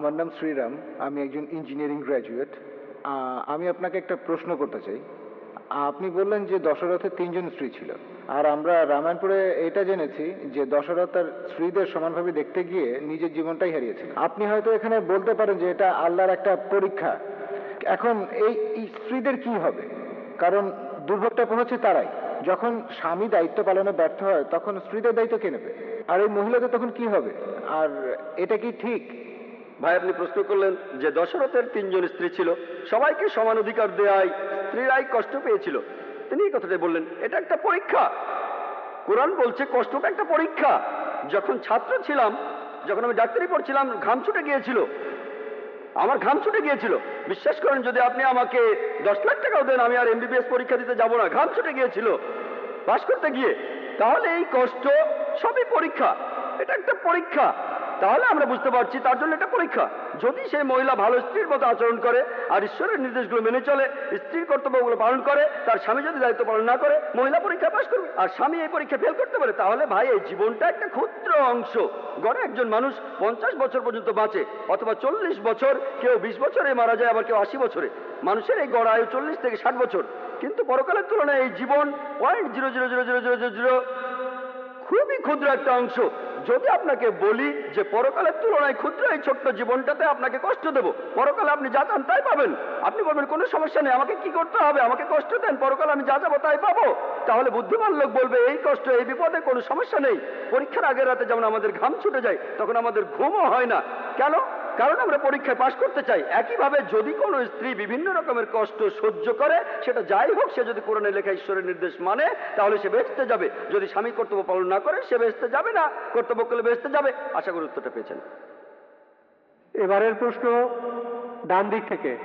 আমার নাম শ্রীরাম, আমি একজন ইঞ্জিনিয়ারিং গ্র্যাজুয়েট আমি আপনাকে একটা প্রশ্ন করতে চাই। আপনি বললেন যে দশরথের তিনজন স্ত্রী ছিল। আর আমরা রামায়ণপুরে এটা জেনেছি যে দশরথ তার স্ত্রীদের সমানভাবে দেখতে গিয়ে নিজের জীবনটাই হারিয়েছিল আপনি হয়তো এখানে বলতে পারেন যে এটা আল্লাহর একটা পরীক্ষা। এখন এই এই স্ত্রীদের কি হবে? কারণ দুর্ভোগটা পৌঁছে তারাই। যখন স্বামী দায়িত্ব পালনে ব্যর্থ হয়, তখন স্ত্রীদের দায়িত্ব কে নেবে? আর এই মহিলাদের তখন কি হবে? আর এটা কি ঠিক? ভাই, আপনি প্রশ্ন করলেন যে দশরথের তিনজন স্ত্রী ছিল, সবাইকে সমান অধিকার দেয় স্ত্রীরাই কষ্ট পেয়েছিল। তিনি এই কথাটাই বললেন, এটা একটা পরীক্ষা। কোরআন বলছে, কষ্টটা একটা পরীক্ষা। যখন ছাত্র ছিলাম, যখন আমি ডাক্তারি পড়ছিলাম, ঘাম ছুটে গিয়েছিল। আমার ঘাম ছুটে গিয়েছিল। বিশ্বাস করেন, যদি আপনি আমাকে দশ লাখ টাকাও দেন, আমি আর এমবিবিএস পরীক্ষা দিতে যাব না। ঘাম ছুটে গিয়েছিল পাশ করতে গিয়ে। তাহলে এই কষ্ট সবই পরীক্ষা। এটা একটা পরীক্ষা। তাহলে আমরা বুঝতে পারছি তার জন্য এটা পরীক্ষা। যদি সেই মহিলা ভালো স্ত্রীর মতো আচরণ করে আর ঈশ্বরের নির্দেশগুলো মেনে চলে, স্ত্রীর কর্তব্যগুলো পালন করে, তার স্বামী যদি দায়িত্ব পালন না করে, মহিলা পরীক্ষা পাশ করবে আর স্বামী এই পরীক্ষা ফেল করতে পারে, তাহলে ভাই এই জীবনটা একটা ক্ষুদ্র অংশ। গড়ে একজন মানুষ পঞ্চাশ বছর পর্যন্ত বাঁচে, অথবা চল্লিশ বছর, কেউ বিশ বছরে মারা যায়, আবার কেউ আশি বছরে। মানুষের এই গড় আয়ু চল্লিশ থেকে ষাট বছর। কিন্তু পরকালের তুলনায় এই জীবন point zero zero zero zero zero zero zero খুবই ক্ষুদ্র একটা অংশ। যদি আপনাকে বলি যে পরকালের তুলনায় ক্ষুদ্র এই ছোট্ট জীবনটাতে আপনাকে কষ্ট দেব, পরকালে আপনি যা চান তাই পাবেন। আপনি বলবেন, কোনো সমস্যা নেই, আমাকে কি করতে হবে? আমাকে কষ্ট দেন, পরকালে আমি যা যাব তাই পাবো। তাহলে বুদ্ধিমান লোক বলবে, এই কষ্ট, এই বিপদে কোনো সমস্যা নেই। পরীক্ষার আগের রাতে যেমন আমাদের ঘাম ছুটে যায়, তখন আমাদের ঘুমও হয় না। কেন? কারণ আমরা পরীক্ষায় পাশ করতে চাই। একইভাবে যদি কোনো স্ত্রী বিভিন্ন রকমের কষ্ট সহ্য করে সেটা যাই হোক সে যদি কোরআনে লেখা ঈশ্বরের নির্দেশ মানে তাহলে সে বেসতে যাবে। যদি স্বামী কর্তব্য পালন না করে সে বেসতে যাবে না। কর্তব্য করলে বেসতে যাবে। আশা করি উত্তরটা পেয়েছেন। এবারের প্রশ্ন ডান দিক থেকে।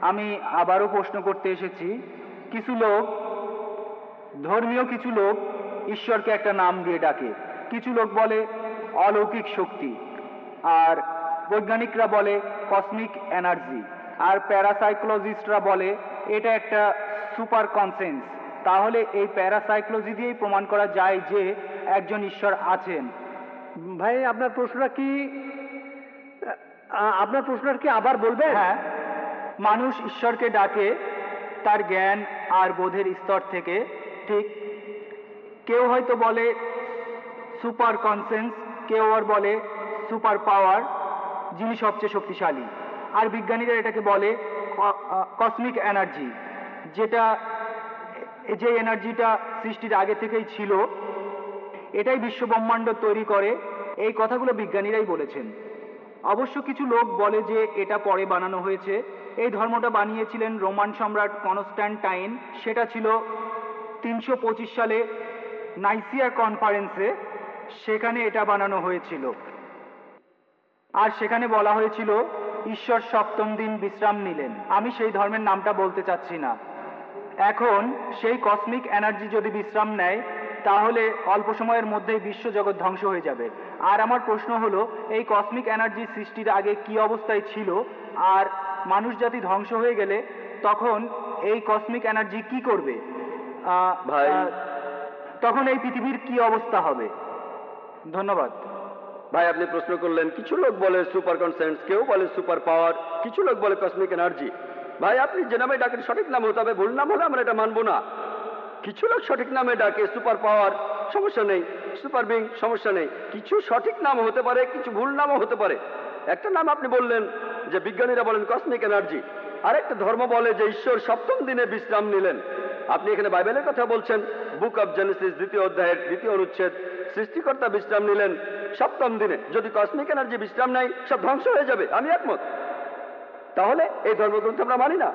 আমি আবারও প্রশ্ন করতে এসেছি কিছু লোক ধর্মীয় কিছু লোক ঈশ্বরকে একটা নাম দিয়ে ডাকে। কিছু লোক বলে অলৌকিক শক্তি। আর বৈজ্ঞানিকরা বলে কসমিক এনার্জি আর প্যারাসাইকোলজিস্টরা বলে এটা একটা সুপার কনসেন্স তাহলে এই প্যারাসাইকোলজি দিয়েই প্রমাণ করা যায় যে একজন ঈশ্বর আছেন। ভাই আপনার প্রশ্নটা কি? আপনার প্রশ্নটা কি আবার বলবেন? হ্যাঁ। মানুষ ঈশ্বরকে ডাকে তার জ্ঞান আর বোধের স্তর থেকে। ঠিক। কেউ হয়তো বলে সুপার কনসেন্স কেউ আর বলে সুপার পাওয়ার যিনি সবচেয়ে শক্তিশালী। আর বিজ্ঞানীরা এটাকে বলে কসমিক এনার্জি যেটা যে এনার্জিটা সৃষ্টির আগে থেকেই ছিল, এটাই বিশ্ব ব্রহ্মাণ্ড তৈরি করে। এই কথাগুলো বিজ্ঞানীরাই বলেছেন। অবশ্য কিছু লোক বলে যে এটা পরে বানানো হয়েছে। এই ধর্মটা বানিয়েছিলেন রোমান সম্রাট কনস্ট্যান্টাইন সেটা ছিল তিনশো পঁচিশ সালে নাইসিয়া কনফারেন্সে। সেখানে এটা বানানো হয়েছিল। আর সেখানে বলা হয়েছিল ঈশ্বর সপ্তম দিন বিশ্রাম নিলেন। আমি সেই ধর্মের নামটা বলতে চাচ্ছি না। এখন সেই কসমিক এনার্জি যদি বিশ্রাম নেয় তাহলে অল্প সময়ের মধ্যেই বিশ্বজগৎ ধ্বংস হয়ে যাবে। আর আমার প্রশ্ন হলো এই কসমিক এনার্জি সৃষ্টির আগে কি অবস্থায় ছিল? আর মানুষ জাতি ধ্বংস হয়ে গেলে তখন এই কসমিক এনার্জি কি করবে? ভাই। তখন এই পৃথিবীর কি অবস্থা হবে? ধন্যবাদ। ভাই, আপনি প্রশ্ন করলেন, কিছু লোক বলে সুপার কনসেন্স কেউ বলে সুপার পাওয়ার কিছু লোক বলে কসমিক এনার্জি ভাই, আপনি যে নামে ডাকেন সঠিক নাম হতে হবে ভুল নাম হলে আমরা এটা মানবো না। কিছু লোক সঠিক নামে ডাকে সুপার পাওয়ার সমস্যা নেই। সুপার বিং সমস্যা নেই। কিছু সঠিক নাম হতে পারে, কিছু ভুল নামও হতে পারে। একটা নাম আপনি বললেন, যে বিজ্ঞানীরা বলেন কসমিক এনার্জি আরেকটা ধর্ম বলে যে ঈশ্বর সপ্তম দিনে বিশ্রাম নিলেন। আপনি এখানে বাইবেলের কথা বলছেন বুক অব জেনেসিস দ্বিতীয় অধ্যায়ের দ্বিতীয় অনুচ্ছেদ, সৃষ্টিকর্তা বিশ্রাম নিলেন। সপ্তম দিনে। যদি কসমিক এনার্জি বিশ্রাম নাই সব ধ্বংস হয়ে যাবে। আমি একমত। তাহলে এই ধর্মগ্রন্থ আমরা মানি না।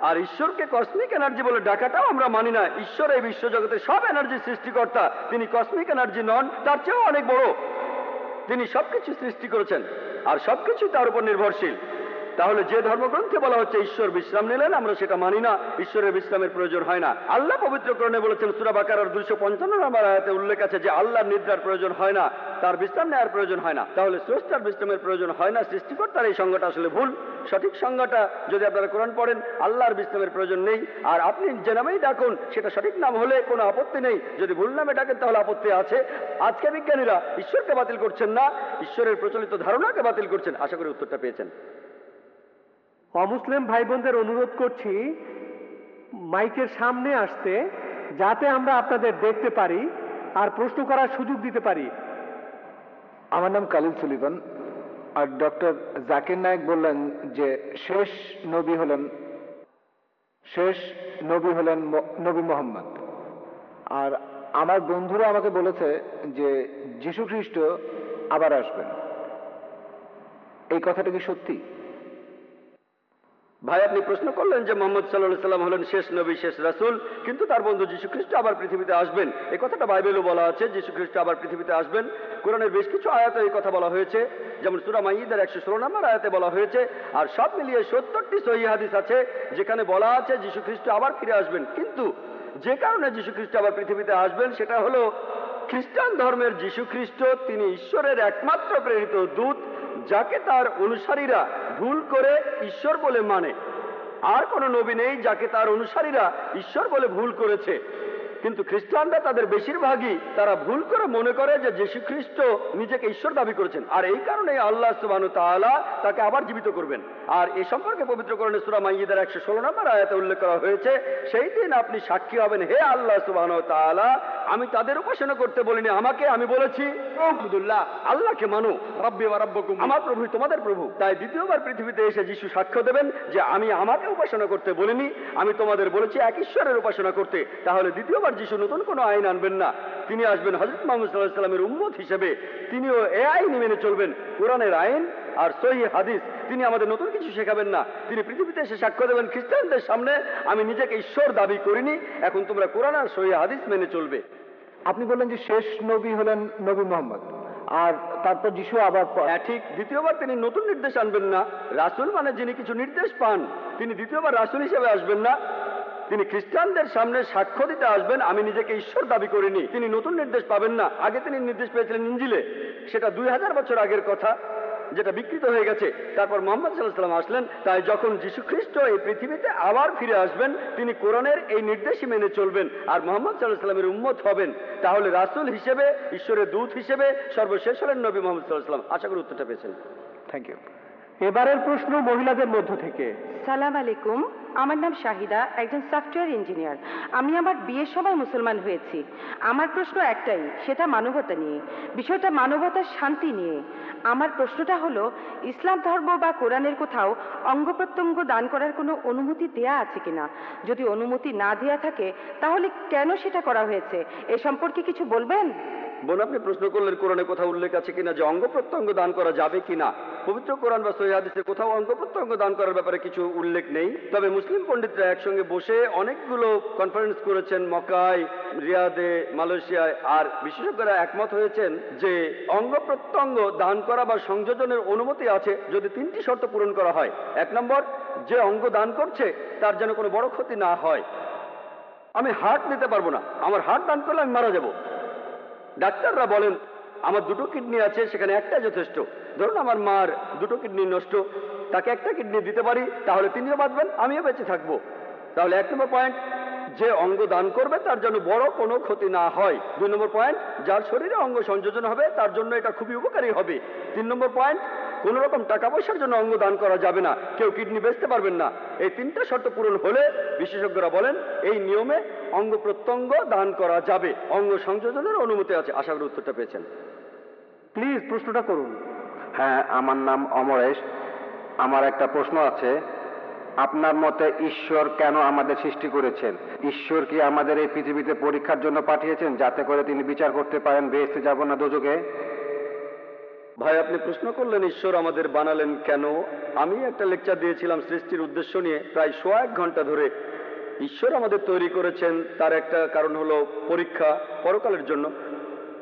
আর ঈশ্বরকে কসমিক এনার্জি বলে ডাকাটাও আমরা মানি না। ঈশ্বর এই বিশ্বজগতের সব এনার্জি সৃষ্টিকর্তা। তিনি কসমিক এনার্জি নন, তার চেয়েও অনেক বড়। তিনি সবকিছু সৃষ্টি করেছেন। আর সবকিছু তার উপর নির্ভরশীল। তাহলে যে ধর্মগ্রন্থে বলা হচ্ছে ঈশ্বর বিশ্রাম নিলেন, আমরা সেটা মানি না। ঈশ্বরের বিশ্রামের প্রয়োজন হয় না। আল্লাহ পবিত্রকরণে বলেছেন, সুরা বাকারার দুইশো পঞ্চান্ন নম্বর আয়াতে উল্লেখ আছে যে আল্লাহ নিদ্রার প্রয়োজন হয় না, তার বিশ্রাম নেওয়ার প্রয়োজন হয় না। তাহলে স্রষ্টার বিশ্রামের প্রয়োজন হয় না, সৃষ্টিকর্তার এই সংজ্ঞাটা আসলে ভুল। সঠিক সংজ্ঞাটা যদি আপনারা কোরআন পড়েন, আল্লাহর বিশ্রামের প্রয়োজন নেই। আর আপনি যে নামেই ডাকুন, সেটা সঠিক নাম হলে কোনো আপত্তি নেই। যদি ভুল নামে ডাকেন, তাহলে আপত্তি আছে। আজকে বিজ্ঞানীরা ঈশ্বরকে বাতিল করছেন না, ঈশ্বরের প্রচলিত ধারণাকে বাতিল করছেন। আশা করি উত্তরটা পেয়েছেন। অমুসলিম ভাই বোনদের অনুরোধ করছি, মাইকের সামনে আসতে, যাতে আমরা আপনাদের দেখতে পারি আর প্রশ্ন করার সুযোগ দিতে পারি। আমার নাম কালিল সুলিভান আর ডক্টর জাকির নায়েক বললেন যে, শেষ নবী হলেন, শেষ নবী হলেন নবী মোহাম্মদ। আর আমার বন্ধুরা আমাকে বলেছে যে যীশু খ্রিস্ট আবার আসবেন। এই কথাটা কি সত্যি? ভাই, আপনি প্রশ্ন করলেন যে মোহাম্মদ সাল্লাহ সাল্লাম হলেন শেষ নবী, শেষ রাসূল, কিন্তু তার বন্ধু যীশু খ্রিস্ট আবার পৃথিবীতে আসবেন। এই কথাটা বাইবেলও বলা আছে যীশু খ্রিস্ট আবার পৃথিবীতে আসবেন। কোরআনের বেশ কিছু আয়াতে এই কথা বলা হয়েছে, যেমন সুরা একশো ষোলো নম্বর আয়াতে বলা হয়েছে, আর সব মিলিয়ে সত্তরটি সহি হাদিস আছে, যেখানে বলা আছে যীশু খ্রিস্ট আবার ফিরে আসবেন। কিন্তু যে কারণে যীশু খ্রিস্ট আবার পৃথিবীতে আসবেন, সেটা হলো খ্রিস্টান ধর্মের যীশু খ্রিস্ট তিনি ঈশ্বরের একমাত্র প্রেরিত দূত, যাকে তার অনুসারীরা ভুল করে ঈশ্বর বলে মানে। আর কোন নবী নেই যাকে তার অনুসারীরা ঈশ্বর বলে ভুল করেছে। কিন্তু খ্রিস্টানরা তাদের বেশিরভাগই তারা ভুল করে মনে করে যে যীশু খ্রিস্ট নিজেকে ঈশ্বর দাবি করেছেন। আর এই কারণে আল্লাহ সুবাহ তালা তাকে আবার জীবিত করবেন। আর এ সম্পর্কে পবিত্রকরণে সুরা মাইয়েদের একশো ষোলো নম্বর আয়াতে উল্লেখ করা হয়েছে, সেই দিন আপনি সাক্ষী হবেন, হে আল্লাহ সুবাহ তালা আমি তাদের উপাসনা করতে বলিনি, আমাকে আমি বলেছি আবদুল্লাহ আল্লাহকে মানো, রব্বে রব্বকুম, আমার প্রভু তোমাদের প্রভু। তাই দ্বিতীয়বার পৃথিবীতে এসে যিশু সাক্ষ্য দেবেন যে আমি আমাকে উপাসনা করতে বলিনি, আমি তোমাদের বলেছি এক ঈশ্বরের উপাসনা করতে। তাহলে দ্বিতীয়বার যিশু নতুন কোনো আইন আনবেন না। তিনি আসবেন হজরত মোহাম্মদ সাল্লাহ সাল্লামের উম্মত হিসেবে। তিনিও এ আইনই মেনে চলবেন কোরআনের আইন আর সহি হাদিস। তিনি আমাদের নতুন কিছু শেখাবেন না। তিনি পৃথিবীতে এসে সাক্ষ্য দেবেন খ্রিস্টানদের সামনে আমি নিজেকে ঈশ্বর দাবি করিনি এখন তোমরা কোরআন আর সহি হাদিস মেনে চলবে। আপনি বললেন যে শেষ নবী হলেন নবী মোহাম্মদ আর তারপর যিশু আবার হ্যাঁ ঠিক। দ্বিতীয়বার তিনি নতুন নির্দেশ আনবেন না। রাসূল মানে যিনি কিছু নির্দেশ পান তিনি দ্বিতীয়বার রাসূল হিসেবে আসবেন না। তিনি খ্রিস্টানদের সামনে সাক্ষ্য দিতে আসবেন, আমি নিজেকে ঈশ্বর দাবি করিনি। তিনি নতুন নির্দেশ পাবেন না। আগে তিনি নির্দেশ পেয়েছিলেন ইঞ্জিলে। সেটা দুই হাজার বছর আগের কথা, যেটা বিকৃত হয়ে গেছে। তারপর মোহাম্মদ সাল্লাহ সাল্লাম আসলেন। তাই যখন যীশু খ্রিস্ট এই পৃথিবীতে আবার ফিরে আসবেন, তিনি কোরআনের এই নির্দেশই মেনে চলবেন আর মোহাম্মদ সাল্লাহ সাল্লামের উম্মত হবেন। তাহলে রাসূল হিসেবে, ঈশ্বরের দূত হিসেবে সর্বশেষ হলেন নবী মোহাম্মদ সাল্লাহ সাল্লাম আশা করি উত্তরটা পেয়েছেন। থ্যাংক ইউ এবারের প্রশ্ন মহিলাদের মধ্য থেকে। সালাম আলাইকুম। আমার নাম শাহিদা, একজন সফটওয়্যার ইঞ্জিনিয়ার। আমি আমার বিয়ের সময় মুসলমান হয়েছি। আমার প্রশ্ন একটাই, সেটা মানবতা নিয়ে। বিষয়টা মানবতার শান্তি নিয়ে। আমার প্রশ্নটা হলো, ইসলাম ধর্ম বা কোরআনের কোথাও অঙ্গ প্রত্যঙ্গ দান করার কোনো অনুমতি দেয়া আছে কিনা? যদি অনুমতি না দেয়া থাকে, তাহলে কেন সেটা করা হয়েছে? এ সম্পর্কে কিছু বলবেন? বোন, আপনি প্রশ্ন করলেন কোরআনে কোথাও উল্লেখ আছে কিনা যে অঙ্গ প্রত্যঙ্গ দান করা যাবে কিনা? পবিত্র কোরআন বা সহিদের কোথাও অঙ্গ প্রত্যঙ্গ দান করার ব্যাপারে কিছু উল্লেখ নেই। তবে মুসলিম পণ্ডিতরা একসঙ্গে বসে অনেকগুলো কনফারেন্স করেছেন মকায় রিয়াদে, মালয়েশিয়ায়, আর বিশেষজ্ঞরা একমত হয়েছেন যে অঙ্গ প্রত্যঙ্গ দান করা বা সংযোজনের অনুমতি আছে যদি তিনটি শর্ত পূরণ করা হয়। এক নম্বর, যে অঙ্গ দান করছে তার যেন কোনো বড় ক্ষতি না হয়। আমি হার্ট নিতে পারব না। আমার হার্ট দান করলে আমি মারা যাব। ডাক্তাররা বলেন, আমার দুটো কিডনি আছে, সেখানে একটা যথেষ্ট। ধরুন আমার মার দুটো কিডনি নষ্ট, তাকে একটা কিডনি দিতে পারি, তাহলে তিনিও বাঁচবেন, আমিও বেঁচে থাকব। তাহলে এক নম্বর পয়েন্ট, যে অঙ্গ দান করবে, তার জন্য বড় কোনো ক্ষতি না হয়। দুই নম্বর পয়েন্ট, যার শরীরে অঙ্গ সংযোজন হবে, তার জন্য এটা খুবই উপকারী হবে। তিন নম্বর পয়েন্ট কোন রকম টাকা পয়সার জন্য অঙ্গ দান করা যাবে না। কেউ কিডনি বেচতে পারবেন না। এই তিনটা শর্ত পূরণ হলে বিশেষজ্ঞরা বলেন, এই নিয়মে অঙ্গ প্রত্যঙ্গ দান করা যাবে। অঙ্গ সংযোজনের অনুমতি আছে। আশা করি উত্তরটা পেয়েছেন। প্লিজ প্রশ্নটা করুন। হ্যাঁ আমার নাম অমরেশ। আমার একটা প্রশ্ন আছে। আপনার মতে ঈশ্বর কেন আমাদের সৃষ্টি করেছেন? ঈশ্বর কি আমাদের এই পৃথিবীতে পরীক্ষার জন্য পাঠিয়েছেন যাতে করে তিনি বিচার করতে পারেন বেহেস্তে যাব না দোজকে? ভাই, আপনি প্রশ্ন করলেন, ঈশ্বর আমাদের বানালেন কেন? আমি একটা লেকচার দিয়েছিলাম সৃষ্টির উদ্দেশ্য নিয়ে প্রায় সোয়া এক ঘণ্টা ধরে। ঈশ্বর আমাদের তৈরি করেছেন, তার একটা কারণ হলো পরীক্ষা, পরকালের জন্য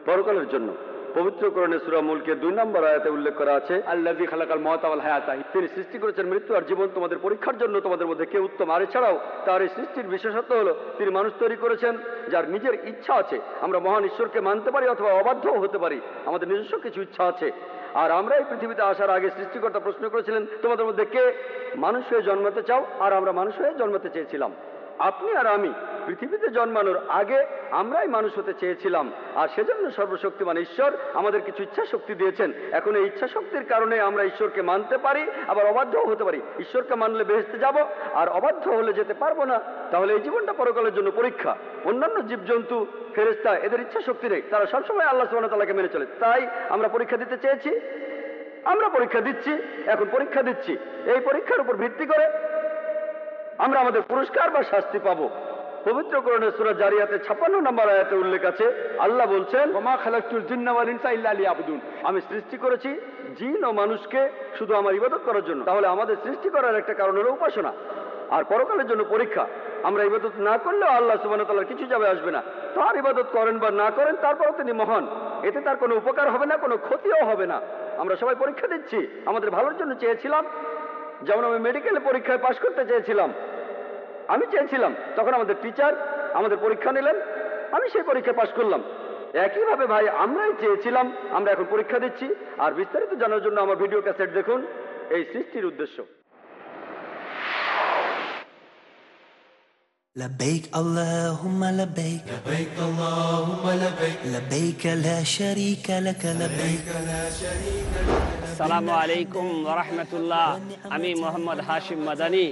পরকালের জন্য। পবিত্র করণে সুরা মুলকে দুই নম্বর আয়াতে উল্লেখ করা আছে আল্লাহি খালাকাল মহাতাওয়াল হায়াতা তিনি সৃষ্টি করেছেন মৃত্যু আর জীবন তোমাদের পরীক্ষার জন্য তোমাদের মধ্যে কে উত্তম। আর এছাড়াও তার এই সৃষ্টির বিশেষত্ব হলো, তিনি মানুষ তৈরি করেছেন যার নিজের ইচ্ছা আছে। আমরা মহান ঈশ্বরকে মানতে পারি অথবা অবাধ্যও হতে পারি। আমাদের নিজস্ব কিছু ইচ্ছা আছে। আর আমরা এই পৃথিবীতে আসার আগে সৃষ্টিকর্তা প্রশ্ন করেছিলেন, তোমাদের মধ্যে কে মানুষ হয়ে জন্মাতে চাও? আর আমরা মানুষ হয়ে জন্মাতে চেয়েছিলাম। আপনি আর আমি পৃথিবীতে জন্মানোর আগে আমরাই মানুষ হতে চেয়েছিলাম, আর সেজন্য সর্বশক্তিমান ঈশ্বর আমাদের কিছু ইচ্ছা শক্তি দিয়েছেন। এখন এই ইচ্ছা শক্তির কারণে আমরা ঈশ্বরকে মানতে পারি, আবার অবাধ্যও হতে পারি। ঈশ্বরকে মানলে বেহেস্তে যাব, আর অবাধ্য হলে যেতে পারব না। তাহলে এই জীবনটা পরকালের জন্য পরীক্ষা। অন্যান্য জীবজন্তু ফেরেস্তা এদের ইচ্ছা শক্তি নেই। তারা সবসময় আল্লাহ সুবাহ তালাকে মেনে চলে। তাই আমরা পরীক্ষা দিতে চেয়েছি। আমরা পরীক্ষা দিচ্ছি, এখন পরীক্ষা দিচ্ছি। এই পরীক্ষার উপর ভিত্তি করে আমরা আমাদের পুরস্কার বা শাস্তি পাবো। ইবাদত পরীক্ষা। আমরা ইবাদত না করলেও আল্লাহ তাল্লাহ কিছু যাবে আসবে না। তার ইবাদত করেন বা না করেন, তারপরও তিনি মহান। এতে তার কোনো উপকার হবে না, কোনো ক্ষতিও হবে না। আমরা সবাই পরীক্ষা দিচ্ছি। আমাদের ভালোর জন্য চেয়েছিলাম যেমন আমি মেডিকেলে পরীক্ষায় পাশ করতে চেয়েছিলাম আমি চেয়েছিলাম তখন আমাদের টিচার আমাদের পরীক্ষা নিলেন আমি সেই পরীক্ষায় পাশ করলাম একইভাবে ভাই আমরাই চেয়েছিলাম আমরা এখন পরীক্ষা দিচ্ছি আর বিস্তারিত জানার জন্য আমার ভিডিও ক্যাসেট দেখুন এই সৃষ্টির উদ্দেশ্য لبيك اللهم لبيك لبيك اللهم لبيك لبيك لا شريك لك لبيك لا شريك আসসালামু আলাইকুম রহমতুল্লাহ। আমি মোহাম্মদ হাশিম মাদানি।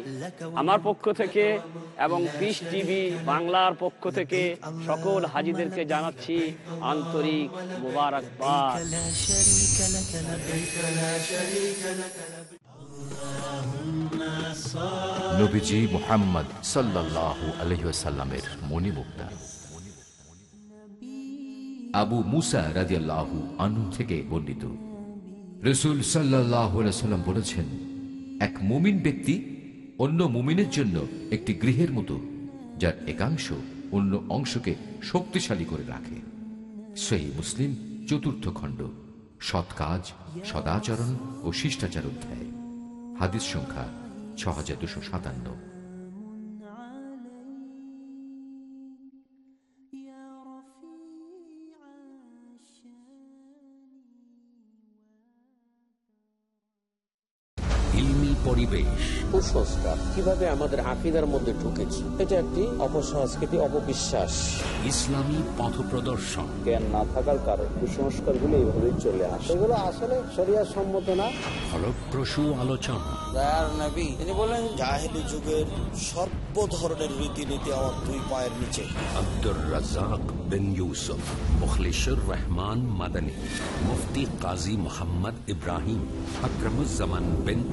আমার পক্ষ থেকে এবং পিস টিভি বাংলার পক্ষ থেকে সকল হাজিদেরকে জানাচ্ছি আন্তরিক মুবারকবাদ। মোহাম্মদ আবু মুসা রাজিয়াল্লাহু আনু থেকে বর্ণিত। রসুল সাল্লাহ সাল্লাম বলেছেন, এক মুমিন ব্যক্তি অন্য মুমিনের জন্য একটি গৃহের মতো, যার একাংশ অন্য অংশকে শক্তিশালী করে রাখে। সেই মুসলিম চতুর্থ খণ্ড, সৎ কাজ, সদাচরণ ও শিষ্টাচার অধ্যায়, হাদিস সংখ্যা ছ হাজার দুশো সাতান্ন। পরিবেশ। কুসংস্কার। কীভাবে আমাদের আকিদার মধ্যে ঢুকেছে? এটা একটি অপসংস্কৃতি অপবিশ্বাস। ইসলামী পথ প্রদর্শন। জ্ঞান না থাকার কারণে কুসংস্কারগুলো এইভাবেই চলে আসে। এগুলো আসলে শরিয়া সম্মত না। ফলপ্রসূ আলোচনা। তিনি বলেন জাহেলি যুগের সর্ব ধরনের রীতিনীতি আমার দুই পায়ের নিচে। আব্দুর রাজাক বিন ইউসুফ মুখলিসুর রহমান মাদানী মুফতি কাজী মোহাম্মদ ইব্রাহিম আকরমুজ্জামান বিন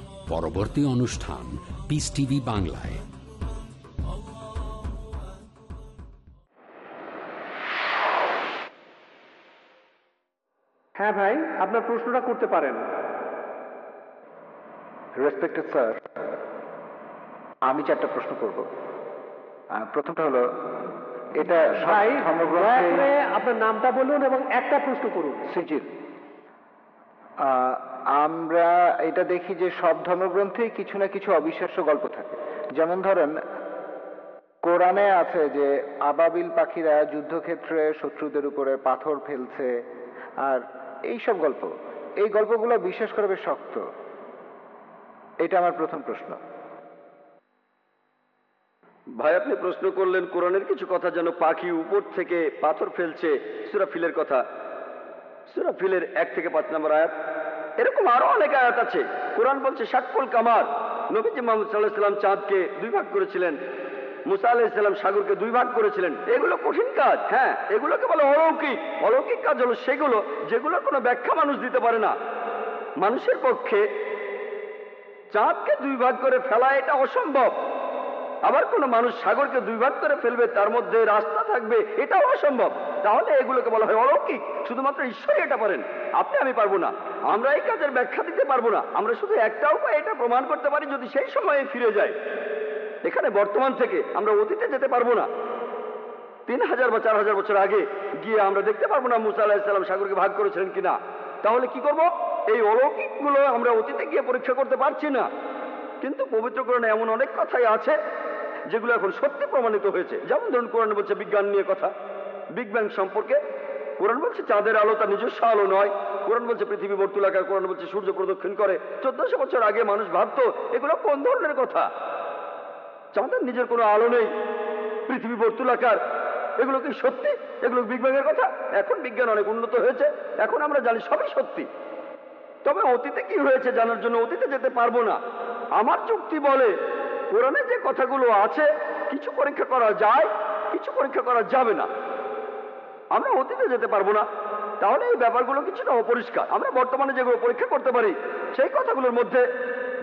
পরবর্তী অনুষ্ঠান পিস টিভি বাংলায়। হ্যাঁ ভাই আপনার প্রশ্নটা করতে পারেন। রেসপেক্টেড স্যার আমি চারটা প্রশ্ন করব। প্রথমটা হলো এটা ভাই আপনার নামটা বলুন এবং একটা প্রশ্ন করুন। আহ, আমরা এটা দেখি যে সব ধর্মগ্রন্থেই কিছু না কিছু অবিশ্বাস্য গল্প থাকে। যেমন ধরেন, কোরআনে আছে যে আবাবিল পাখিরা যুদ্ধক্ষেত্রে শত্রুদের উপরে পাথর ফেলছে, আর এই সব গল্প। এই গল্পগুলো বিশ্বাস করা বেশ শক্ত। এটা আমার প্রথম প্রশ্ন। ভাই, আপনি প্রশ্ন করলেন, কোরআনের কিছু কথা যেন পাখি উপর থেকে পাথর ফেলছে। সুরাফিলের কথা। সুরাফিলের এক থেকে পাঁচ নম্বর আয়াত। এরকম আরও অনেক আয়াত আছে। কোরআন বলছে ষাটফুল কামার। নবীজি মোহাম্মদ সাল্লাহ সাল্লাম চাঁদকে দুই ভাগ করেছিলেন। মুসা আলাইসাল্লাম সাগরকে দুই ভাগ করেছিলেন। এগুলো কঠিন কাজ। হ্যাঁ এগুলোকে বলে অলৌকিক। অলৌকিক কাজ হলো সেগুলো যেগুলোর কোনো ব্যাখ্যা মানুষ দিতে পারে না। মানুষের পক্ষে চাঁদকে দুই ভাগ করে ফেলা এটা অসম্ভব। আবার কোনো মানুষ সাগরকে দুই ভাগ করে ফেলবে, তার মধ্যে রাস্তা থাকবে, এটাও অসম্ভব। তাহলে এগুলোকে বলা হয় অলৌকিক, শুধুমাত্র ঈশ্বরই এটা পারেন। আপনি আমি পারব না, আমরা এই কাজের ব্যাখ্যা দিতে পারব না, আমরা শুধু একটা উপায় এটা প্রমাণ করতে পারি যদি সেই সময়ে ফিরে যায়। এখানে বর্তমান থেকে আমরা অতীতে যেতে পারব না। তিন হাজার বা চার হাজার বছর আগে গিয়ে আমরা দেখতে পারব না মুসা আলাহিসাল্লাম সাগরকে ভাগ করেছিলেন কিনা। তাহলে কি করব? এই অলৌকিকগুলো আমরা অতীতে গিয়ে পরীক্ষা করতে পারছি না। কিন্তু পবিত্রকরণে এমন অনেক কথাই আছে যেগুলো এখন সত্যি প্রমাণিত হয়েছে। যেমন ধরুন, কোরআন বলছে বিজ্ঞান নিয়ে কথা। বিগ ব্যাং সম্পর্কে কোরআন বলছে চাঁদের আলো তার নিজস্ব আলো নয়। কোরআন বলছে পৃথিবী বর্তুলাকার কোরআন বলছে সূর্য প্রদক্ষিণ করে। চোদ্দশো বছর আগে মানুষ ভাবতো, এগুলো কোন ধরনের কথা? চাঁদের নিজের কোনো আলো নেই, পৃথিবী বর্তুলাকার এগুলো কি সত্যি? এগুলো বিগ ব্যাংয়ের কথা? এখন বিজ্ঞান অনেক উন্নত হয়েছে। এখন আমরা জানি সবই সত্যি। তবে অতীতে কি হয়েছে জানার জন্য অতীতে যেতে পারব না। আমার চুক্তি বলে কোরআনে যে কথাগুলো আছে, কিছু পরীক্ষা করা যায়, কিছু পরীক্ষা করা যাবে না। আমরা অতীতে যেতে পারব না। তাহলে এই ব্যাপারগুলো কিছুটা অপরিষ্কার। আমরা বর্তমানে যেগুলো পরীক্ষা করতে পারি, সেই কথাগুলোর মধ্যে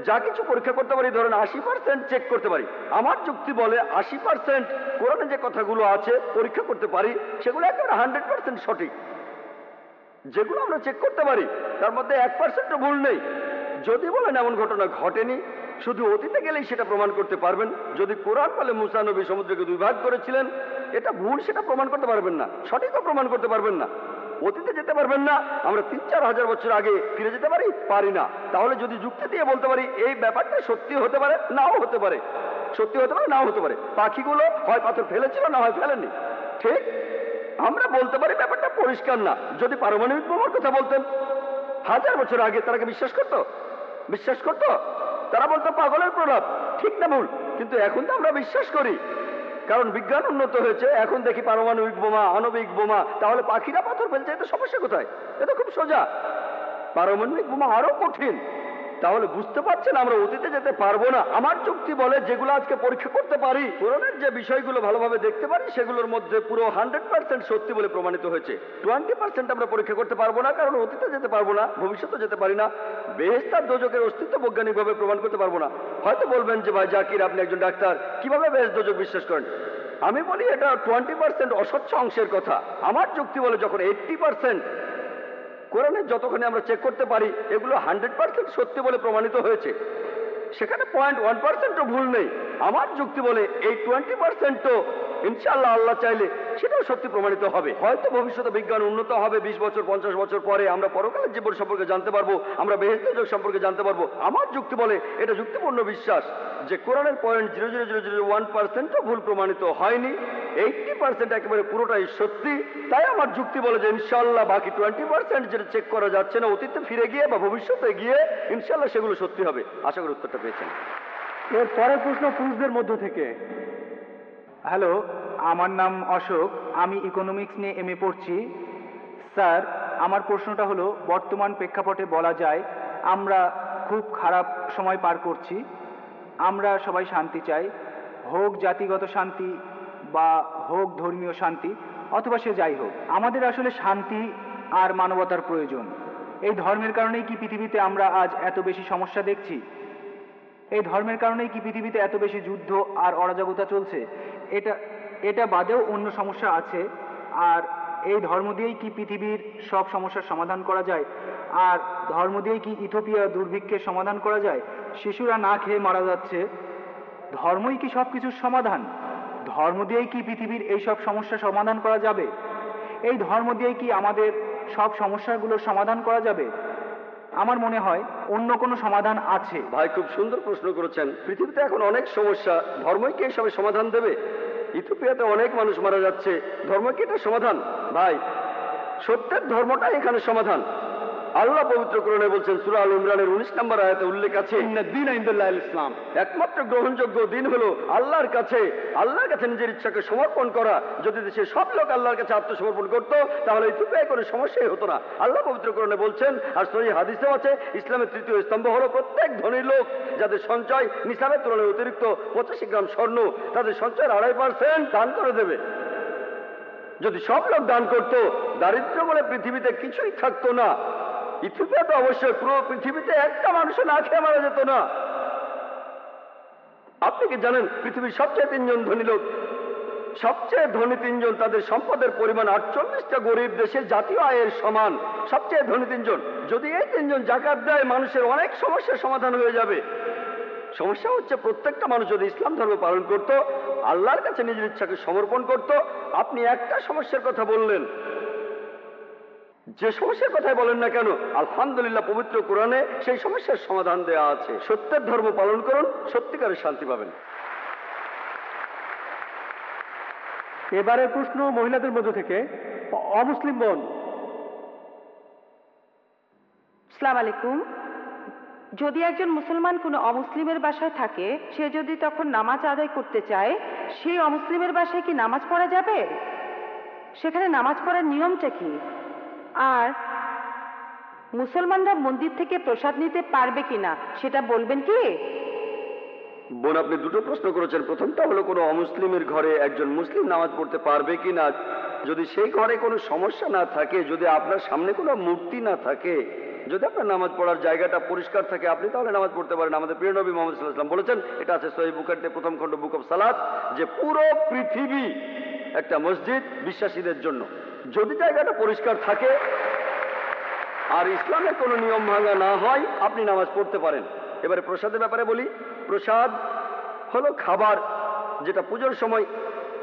যা কিছু পরীক্ষা করতে পারি, ধরেন আশি পার্সেন্ট চেক করতে পারি। আমার যুক্তি বলে আশি পার্সেন্ট কোরআনে যে কথাগুলো আছে, পরীক্ষা করতে পারি, সেগুলো একেবারে হান্ড্রেড পার্সেন্ট সঠিক। যেগুলো আমরা চেক করতে পারি, তার মধ্যে এক পার্সেন্টও ভুল নেই। যদি বলেন এমন ঘটনা ঘটেনি শুধু অতীতে গেলেই সেটা প্রমাণ করতে পারবেন। যদি কোরআন বলে মুসা নবী সমুদ্রকে দুই ভাগ করেছিলেন, এটা ভুল, সেটা প্রমাণ করতে পারবেন না। সঠিকও প্রমাণ করতে পারবেন না। অতীতে যেতে পারবেন না, আমরা তিন, চার হাজার বছর আগে ফিরে যেতে পারি? পারি না। তাহলে যদি যুক্তি দিয়ে বলতে পারি, এই ব্যাপারটা সত্যি হতে পারে? নাও হতে পারে। সত্যি হতে পারে, নাও হতে পারে। পাখিগুলো হয় পাথর ফেলেছিল, না হয় ফেলেনি? ঠিক? আমরা বলতে পারি ব্যাপারটা পরিষ্কার না। যদি পারমাণবিক বোমার কথা বলতেন, হাজার বছর আগে তারা বিশ্বাস করতো? বিশ্বাস করতো? তারা বলতো পাগলের প্রলাপ। ঠিক না ভুল, কিন্তু এখন তো আমরা বিশ্বাস করি। কারণ বিজ্ঞান উন্নত হয়েছে, এখন দেখি পারমাণবিক বোমা আণবিক বোমা, তাহলে পাখিরা পাথর ফেলছে, এতে সমস্যা কোথায়? এটা খুব সোজা। পারমাণবিক বোমা আরও কঠিন। তাহলে বুঝতে পারছেন আমরা অতীতে যেতে পারব না। আমার যুক্তি বলে যেগুলো আজকে পরীক্ষা করতে পারি কোরআনের যে বিষয়গুলো ভালোভাবে দেখতে পারি, সেগুলোর মধ্যে পুরো হান্ড্রেড পার্সেন্ট সত্যি বলে প্রমাণিত হয়েছে। টোয়েন্টি পার্সেন্ট আমরা পরীক্ষা করতে পারব না, কারণ অতীতে যেতে পারব না ভবিষ্যতে যেতে পারি না। বেহেস্তার দোজকের অস্তিত্ব বৈজ্ঞানিকভাবে প্রমাণ করতে পারব না। হয়তো বলবেন যে, ভাই জাকির, আপনি একজন ডাক্তার, কীভাবে বেহেস্ত দোজক বিশ্বাস করেন? আমি বলি এটা টোয়েন্টি পার্সেন্ট অস্বচ্ছ অংশের কথা। আমার যুক্তি বলে যখন এইটটি পার্সেন্ট কোরআনের যতখানি আমরা চেক করতে পারি, এগুলো হান্ড্রেড পার্সেন্ট সত্যি বলে প্রমাণিত হয়েছে। সেখানে পয়েন্ট ওয়ান পার্সেন্টও ভুল নেই। আমার যুক্তি বলে এই টোয়েন্টি পার্সেন্টও ইনশাল্লাহ আল্লাহ চাইলে সেটাও সত্যি প্রমাণিত হবে। হয়তো ভবিষ্যতে বিজ্ঞান উন্নত হবে, বিশ বছর, পঞ্চাশ বছর পরে আমরা পরকালের জীবন সম্পর্কে জানতে পারব, আমরা বেহেস্ত যোগ সম্পর্কে জানতে পারব। আমার যুক্তি বলে এটা যুক্তিপূর্ণ বিশ্বাস যে কোরআনের point zero zero zero zero one পার্সেন্টও ভুল প্রমাণিত হয়নি, এইটটি পার্সেন্ট একেবারে পুরোটাই সত্যি। তাই আমার যুক্তি বলে যে ইনশাল্লাহ বাকি টোয়েন্টি পার্সেন্ট যেটা চেক করা যাচ্ছে না, অতীতে ফিরে গিয়ে বা ভবিষ্যতে গিয়ে ইনশাল্লাহ সেগুলো সত্যি হবে। আশা করি উত্তরটা পেয়েছেন। এর পরের প্রশ্ন পুরুষদের মধ্য থেকে। হ্যালো, আমার নাম অশোক, আমি ইকোনমিক্স নিয়ে এম এ পড়ছি। স্যার, আমার প্রশ্নটা হলো, বর্তমান প্রেক্ষাপটে বলা যায়, আমরা খুব খারাপ সময় পার করছি। আমরা সবাই শান্তি চাই, হোক জাতিগত শান্তি বা হোক ধর্মীয় শান্তি, অথবা সে যাই হোক। আমাদের আসলে শান্তি আর মানবতার প্রয়োজন। এই ধর্মের কারণেই কি পৃথিবীতে আমরা আজ এত বেশি সমস্যা দেখছি? এই ধর্মের কারণেই কি পৃথিবীতে এত বেশি যুদ্ধ আর অরাজকতা চলছে? এটা এটা বাদেও অন্য সমস্যা আছে। আর এই ধর্ম দিয়েই কি পৃথিবীর সব সমস্যার সমাধান করা যায়? আর ধর্ম দিয়েই কি ইথোপিয়া দুর্ভিক্ষের সমাধান করা যায়? শিশুরা না খেয়ে মারা যাচ্ছে। ধর্মই কি সব কিছুর সমাধান? ধর্ম দিয়েই কি পৃথিবীর এই সব সমস্যা সমাধান করা যাবে? এই ধর্ম দিয়েই কি আমাদের সব সমস্যাগুলোর সমাধান করা যাবে? আমার মনে হয় অন্য কোনো সমাধান আছে। ভাই, খুব সুন্দর প্রশ্ন করেছেন। পৃথিবীতে এখন অনেক সমস্যা। ধর্মই কি এসবের সমাধান দেবে? ইথিওপিয়াতে অনেক মানুষ মারা যাচ্ছে। ধর্ম কি এটা সমাধান? ভাই, সত্যের ধর্মটাই এখানে সমাধান। আল্লাহ পবিত্র করণে বলছেন সুরা আল ইমরানের উনিশ নম্বর আয়াতে উল্লেখ আছে দিন ইন্দুল্লাহ ইসলাম। একমাত্র গ্রহণযোগ্য দিন হলো আল্লাহর কাছে আল্লাহর কাছে নিজের ইচ্ছাকে সমর্পণ করা। যদি দেশের সব লোক আল্লাহর কাছে আত্মসমর্পণ করত তাহলে ইথিওপিয়ায় কোনো সমস্যাই হতো না। আল্লাহ পবিত্র করণে বলছেন আর সহি হাদিসেও আছে ইসলামের তৃতীয় স্তম্ভ হলো প্রত্যেক ধনী লোক যাদের সঞ্চয় নিসাবের তুলনায় অতিরিক্ত পঁচাশি গ্রাম স্বর্ণ তাদের সঞ্চয়ের আড়াই পার্সেন্ট দান করে দেবে। যদি সব লোক দান করত দারিদ্র বলে পৃথিবীতে কিছুই থাকতো না। ইথিওপিয়া তো অবশ্যই পুরো পৃথিবীতে একটা মানুষও না খেয়ে মারা যেত না। আপনি কি জানেন, পৃথিবীর সবচেয়ে তিনজন ধনী লোক? সবচেয়ে ধনী তিনজন তাদের সম্পদের পরিমাণ আটচল্লিশটা গরিব দেশের জাতীয় আয়ের সমান। সবচেয়ে ধনী তিনজন। যদি এই তিনজন জাকাত দেয়, মানুষের অনেক সমস্যার সমাধান হয়ে যাবে। সমস্যা হচ্ছে প্রত্যেকটা মানুষ যদি ইসলাম ধর্ম পালন করত, আল্লাহর কাছে নিজের ইচ্ছাকে সমর্পণ করত, আপনি একটা সমস্যার কথা বললেন। যে সমস্যার কথাই বলেন না কেন আলহামদুলিল্লাহ পবিত্র কোরআনে সেই সমস্যার সমাধান দেওয়া আছে। সত্যের ধর্ম পালন করুন সত্যিকারের শান্তি পাবেন। এবারের প্রশ্ন মহিলাদের মধ্য থেকে অমুসলিম বোন। সালাম আলাইকুম। যদি একজন মুসলমান কোনো অমুসলিমের বাসায় থাকে সে যদি তখন নামাজ আদায় করতে চায় সেই অমুসলিমের বাসায় কি নামাজ পড়া যাবে? সেখানে নামাজ পড়ার নিয়মটা কি? আর মুসলমানরা মন্দির থেকে প্রসাদ নিতে পারবে কিনা সেটা বলবেন কি? বোন, আপনি দুটো প্রশ্ন করেছেন। প্রথমটা হলো, কোনো অমুসলিমের ঘরে একজন মুসলিম নামাজ পড়তে পারবে কি না যদি সেই ঘরে কোনো সমস্যা না থাকে, যদি আপনার সামনে কোনো মূর্তি না থাকে, যদি আপনার নামাজ পড়ার জায়গাটা পরিষ্কার থাকে, আপনি তাহলে নামাজ পড়তে পারেন। আমাদের প্রিয় নবী মোহাম্মদ বলেছেন, এটা আছে সহি বুকারতে প্রথম খণ্ড বুক অফ সালাদ যে পুরো পৃথিবী একটা মসজিদ বিশ্বাসীদের জন্য। যদি জায়গাটা পরিষ্কার থাকে, আর ইসলামের কোনো নিয়ম ভাঙা না হয়, আপনি নামাজ পড়তে পারেন। এবারে প্রসাদের ব্যাপারে বলি, প্রসাদ হলো খাবার যেটা পুজোর সময়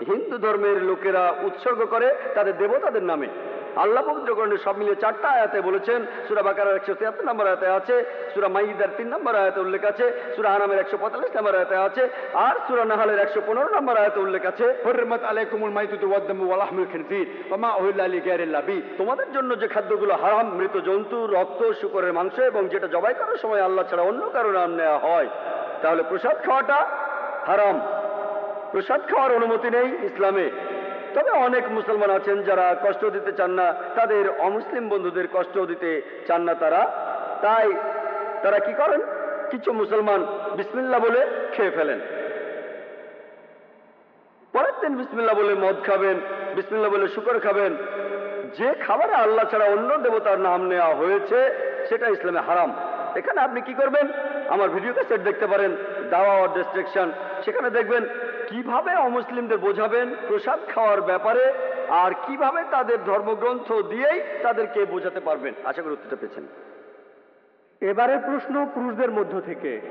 হিন্দু ধর্মের লোকেরা উৎসর্গ করে, তাদের দেবতাদের নামে। আল্লাহ পবিত্রকরণে সব মিলিয়ে চারটা আয়াতে বলেছেন, সুরা বাকার একশো তিয়াত্তর নম্বর আয়তে আছে, সুরা মাইদার তিন নম্বর আয়তে উল্লেখ আছে, সুরা আনামের একশো পঁয়তাল্লিশ নম্বর আয়তে আছে, আর সুরা নাহালের একশো পনেরো নম্বর আয়তে উল্লেখ আছে হরমত আলাইকুমুল মাইতুতু ওয়াদ্দামু ওয়ালাহমুল খিনজির ওমা ওহিল্লা আলী গায়রিল্লাবি তোমাদের জন্য যে খাদ্যগুলো হারাম, মৃত জন্তু, রক্ত, শুকরের মাংস এবং যেটা জবাই করার সময় আল্লাহ ছাড়া অন্য কারণে নাম নেওয়া হয়, তাহলে প্রসাদ খাওয়াটা হারাম। প্রসাদ খাওয়ার অনুমতি নেই ইসলামে। তবে অনেক মুসলমান আছেন যারা কষ্ট দিতে চান না, তাদের অমুসলিম বন্ধুদের কষ্ট দিতে চান না তারা। তাই তারা কি করেন? কিছু মুসলমান বিসমিল্লা বলে খেয়ে ফেলেন। পরের দিন বিসমিল্লা বলে মদ খাবেন বিসমিল্লা বলে শুকর খাবেন। যে খাবারে আল্লাহ ছাড়া অন্য দেবতার নাম নেওয়া হয়েছে, সেটা ইসলামে হারাম। এখানে আপনি কি করবেন? আমার ভিডিও ক্যাসেট দেখতে পারেন, দাওয়া ও ডিস্ট্রিকশন সেখানে দেখবেন কীভাবে অমুসলিমদের বোঝাবেন? প্রসাদ খাওয়ার ব্যাপারে আর কীভাবে তাদের ধর্মগ্রন্থ দিয়েই তাদেরকে বোঝাতে পারবেন? আশা করি উত্তরটা পেয়েছেন। এবারে প্রশ্ন পুরুষদের মধ্য থেকে।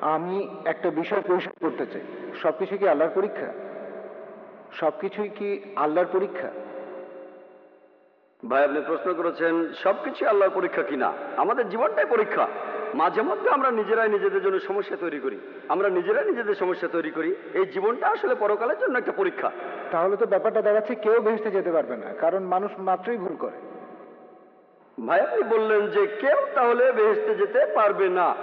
আমি একটা বিষয় পরিষ্কার করতে চাই। সবকিছু কি আল্লাহর পরীক্ষা? সবকিছুই কি আল্লাহর পরীক্ষা? ভাই আপনি প্রশ্ন করেছেন সবকিছু আল্লাহর পরীক্ষা কিনা? আমাদের জীবনটাই পরীক্ষা। মাঝে মধ্যে আমরা নিজেরাই নিজেদের জন্য সমস্যা তৈরি করি। আমরা নিজেরাই নিজেদের সমস্যা তৈরি করি। এই জীবনটা আসলে পরকালের জন্য একটা পরীক্ষা। তাহলে তো ব্যাপারটা দাঁড়াচ্ছে কেউ ভেসতে যেতে পারবে না কারণ মানুষ মাত্রই ভুল করে। ভাই আপনি বললেন যে কেউ তাহলে বেহেস্তে যেতে পারবে না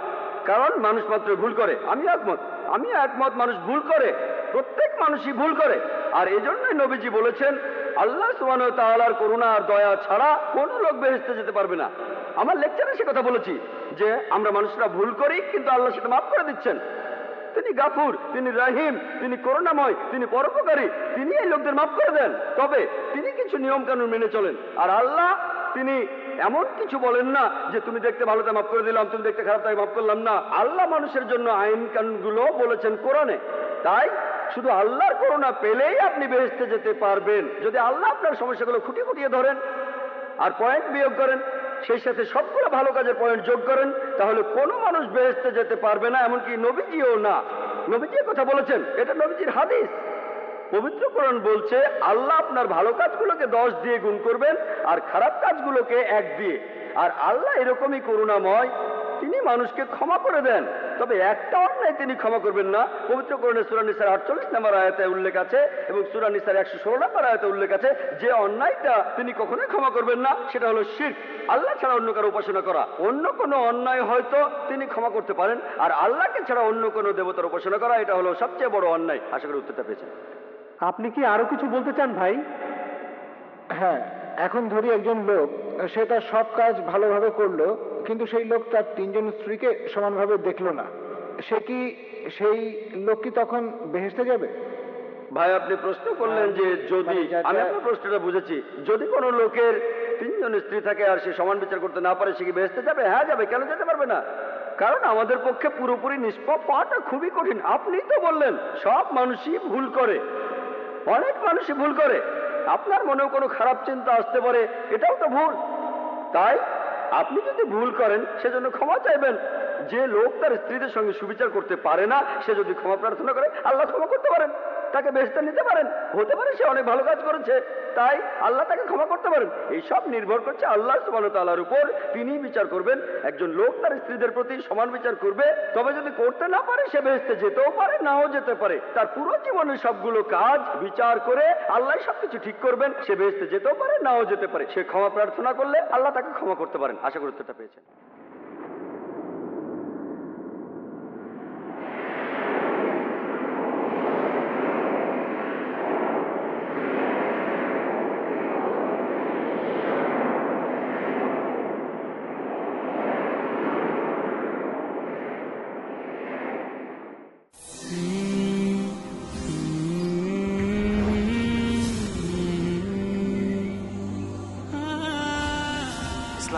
কারণ মানুষ মাত্র ভুল করে। আমি একমত। আমি একমত মানুষ ভুল করে। প্রত্যেক মানুষই ভুল করে। আর এজন্যই নবীজি বলেছেন, আল্লাহ সুবান তাআলার করুণা আর দয়া ছাড়া কোনো লোক বেহেস্তে যেতে পারবে না। আমার লেকচারে সে কথা বলেছি যে, আমরা মানুষরা ভুল করি, কিন্তু আল্লাহ সেটা মাফ করে দিচ্ছেন। তিনি গাফুর, তিনি রাহিম, তিনি করুণাময়, তিনি পরোপকারী, তিনি এই লোকদের মাফ করে দেন। তবে তিনি কিছু নিয়ম কানুন মেনে চলেন। আর আল্লাহ, তিনি এমন কিছু বলেন না যে, তুমি দেখতে ভালো, তাই মাফ করে দিলাম, তুমি দেখতে খারাপ, তাই মাফ করলাম না। আল্লাহ মানুষের জন্য আইন কানুনগুলো বলেছেন কোরআনে। তাই শুধু আল্লাহর করোনা পেলেই আপনি বেহেস্তে যেতে পারবেন। যদি আল্লাহ আপনার সমস্যাগুলো খুঁটি খুঁটিয়ে ধরেন আর পয়েন্ট বিয়োগ করেন, সেই সাথে সবগুলো ভালো কাজের পয়েন্ট যোগ করেন, তাহলে কোনো মানুষ বেহেস্তে যেতে পারবে না, এমনকি নবীজিও না। নবীজি কথা বলেছেন, এটা নবীজির হাদিস। পবিত্র কোরআন বলছে, আল্লাহ আপনার ভালো কাজগুলোকে দশ দিয়ে গুণ করবেন আর খারাপ কাজগুলোকে এক দিয়ে। আর আল্লাহ এরকমই করুণাময় তিনি মানুষকে ক্ষমা করে দেন। তবে একটা অন্যায় তিনি ক্ষমা করবেন না। পবিত্র কোরআনের সুরা নিসার আটচল্লিশ নম্বর আয়াতে উল্লেখ আছে এবং সুরা নিসার একশো ষোলো নম্বর আয়াতে উল্লেখ আছে, যে অন্যায়টা তিনি কখনোই ক্ষমা করবেন না, সেটা হলো শির আল্লাহ ছাড়া অন্য কারও উপাসনা করা। অন্য কোনো অন্যায় হয়তো তিনি ক্ষমা করতে পারেন, আর আল্লাহকে ছাড়া অন্য কোনো দেবতার উপাসনা করা, এটা হলো সবচেয়ে বড় অন্যায়। আশা করি উত্তরটা পেয়েছেন। আপনি কি আরও কিছু বলতে চান ভাই? হ্যাঁ। এখন ধরি একজন লোক সে তার সব কাজ ভালোভাবে করল কিন্তু সেই লোক তার তিনজন স্ত্রীকে সমানভাবে দেখল না। সে কি সেই লোক কি তখন বেহেস্তে যাবে? ভাই আপনি প্রশ্ন করলেন যে যদি মানে আমি আপনার প্রশ্নটা বুঝেছি। যদি কোনো লোকের তিনজন স্ত্রী থাকে আর সে সমান বিচার করতে না পারে সে কি বেহেস্তে যাবে? হ্যাঁ যাবে। কেন যেতে পারবে না? কারণ আমাদের পক্ষে পুরোপুরি নিষ্পাপ পাওয়াটা খুবই কঠিন। আপনি তো বললেন সব মানুষই ভুল করে। অনেক মানুষই ভুল করে। আপনার মনেও কোনো খারাপ চিন্তা আসতে পারে, এটাও তো ভুল। তাই আপনি যদি ভুল করেন, সেজন্য ক্ষমা চাইবেন। যে লোক তার স্ত্রীদের সঙ্গে সুবিচার করতে পারে না, সে যদি ক্ষমা প্রার্থনা করে, আল্লাহ ক্ষমা করতে পারেন। তাকে বেহেস্তে নিতে পারেন। হতে পারে সে অনেক ভালো কাজ করেছে, তাই আল্লাহ তাকে ক্ষমা করতে পারেন। এই সব নির্ভর করছে আল্লাহ সুবাহ তাল্লার উপর। তিনি বিচার করবেন, একজন লোক তার স্ত্রীদের প্রতি সমান বিচার করবে। তবে যদি করতে না পারে, সে বেহেস্তে যেতেও পারে, নাও যেতে পারে। তার পুরো জীবনের সবগুলো কাজ বিচার করে আল্লাহ সবকিছু ঠিক করবেন। সে বেহেস্তে যেতেও পারে, নাও যেতে পারে। সে ক্ষমা প্রার্থনা করলে আল্লাহ তাকে ক্ষমা করতে পারেন। আশা করি পেয়েছেন।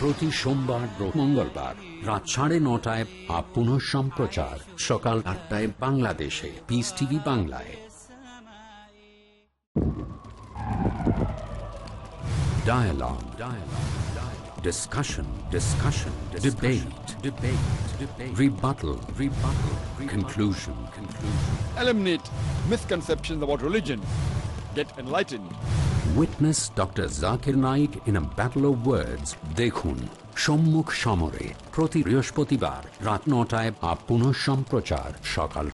প্রতি সোমবার মঙ্গলবার রাত সাড়ে নটায় বা পুনঃ সম্প্রচার সকাল আটটায় বাংলাদেশে পিস টিভি বাংলায় Dialogue. Dialogue. Dialogue. Discussion. Discussion. Debate. Debate. Debate. Rebuttal. Rebuttal. Conclusion. Conclusion. Eliminate misconceptions about religion. Get enlightened. Witness doctor Zakir Naik in a battle of words দেখুন সম্মুখ সমরে প্রতি বৃহস্পতিবার রাত নটায় আপন পুনঃ সম্প্রচার সকাল